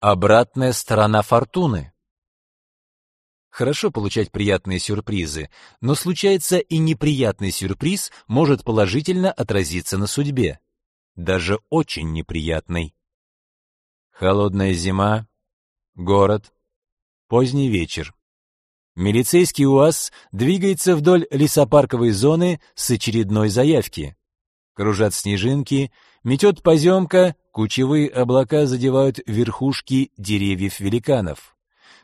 Обратная сторона фортуны. Хорошо получать приятные сюрпризы, но случается и неприятный сюрприз может положительно отразиться на судьбе, даже очень неприятный. Холодная зима, город, поздний вечер. Милицейский УАЗ двигается вдоль лесопарковой зоны с очередной заявки. Кружат снежинки, метет поземка, кучевые облака задевают верхушки деревьев-великанов.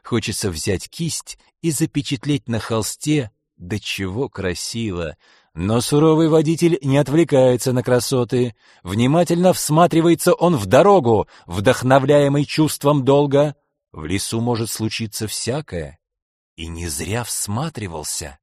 Хочется взять кисть и запечатлеть на холсте, да чего красиво. Но суровый водитель не отвлекается на красоты. Внимательно всматривается он в дорогу, вдохновляемый чувством долга. В лесу может случиться всякое. И не зря всматривался.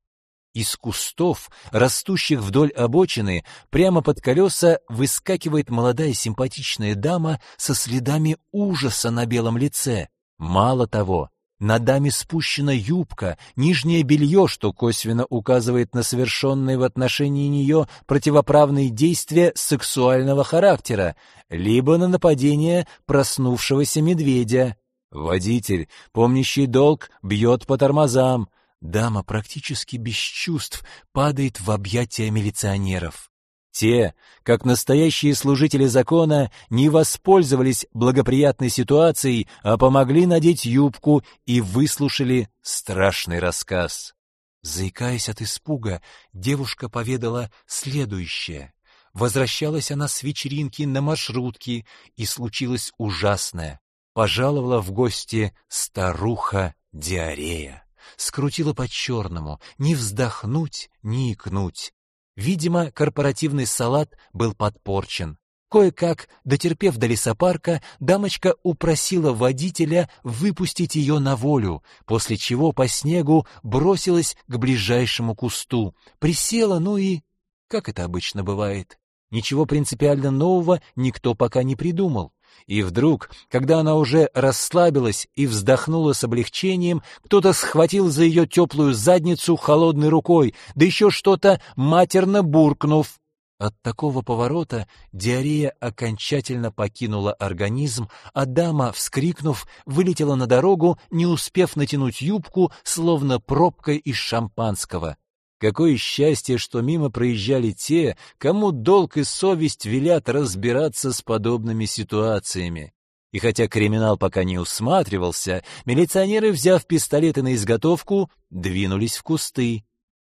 Из кустов, растущих вдоль обочины, прямо под колеса выскакивает молодая симпатичная дама со следами ужаса на белом лице. Мало того, на даме спущена юбка, нижнее белье, что косвенно указывает на совершенные в отношении нее противоправные действия сексуального характера, либо на нападение проснувшегося медведя. Водитель, помнящий долг, бьет по тормозам. Дама практически без чувств падает в объятия милиционеров. Те, как настоящие служители закона, не воспользовались благоприятной ситуацией, а помогли надеть юбку и выслушали страшный рассказ. Заикаясь от испуга, девушка поведала следующее. Возвращалась она с вечеринки на маршрутке, и случилось ужасное. Пожаловала в гости старуха-диарея. Скрутила по-черному, ни вздохнуть, ни икнуть. Видимо, корпоративный салат был подпорчен. Кое-как, дотерпев до лесопарка, дамочка упросила водителя выпустить ее на волю, после чего по снегу бросилась к ближайшему кусту, присела, ну и... Как это обычно бывает? Ничего принципиально нового никто пока не придумал. И вдруг, когда она уже расслабилась и вздохнула с облегчением, кто-то схватил за ее теплую задницу холодной рукой, да еще что-то матерно буркнув. От такого поворота диарея окончательно покинула организм, а дама, вскрикнув, вылетела на дорогу, не успев натянуть юбку, словно пробкой из шампанского. Какое счастье, что мимо проезжали те, кому долг и совесть велят разбираться с подобными ситуациями. И хотя криминал пока не усматривался, милиционеры, взяв пистолеты на изготовку, двинулись в кусты.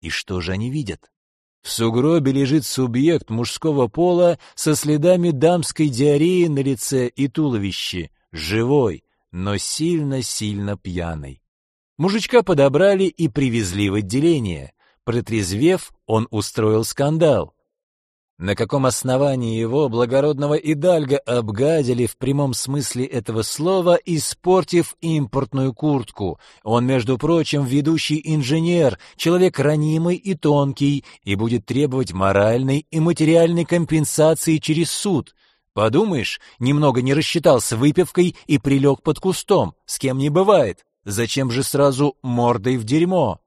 И что же они видят? В сугробе лежит субъект мужского пола со следами дамской диареи на лице и туловище, живой, но сильно-сильно пьяный. Мужичка подобрали и привезли в отделение. Протрезвев, он устроил скандал. На каком основании его, благородного Идальга, обгадили в прямом смысле этого слова, испортив импортную куртку? Он, между прочим, ведущий инженер, человек ранимый и тонкий, и будет требовать моральной и материальной компенсации через суд. Подумаешь, немного не рассчитался выпивкой и прилег под кустом, с кем не бывает. Зачем же сразу мордой в дерьмо?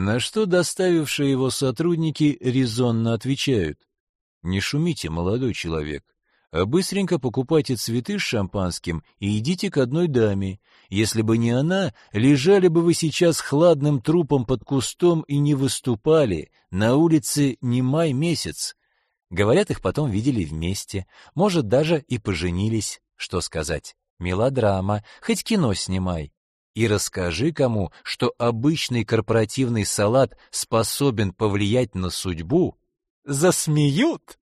На что доставившие его сотрудники резонно отвечают. «Не шумите, молодой человек, а быстренько покупайте цветы с шампанским и идите к одной даме. Если бы не она, лежали бы вы сейчас хладным трупом под кустом и не выступали. На улице не май месяц». Говорят, их потом видели вместе, может, даже и поженились. Что сказать? Мелодрама, хоть кино снимай и расскажи кому, что обычный корпоративный салат способен повлиять на судьбу, засмеют.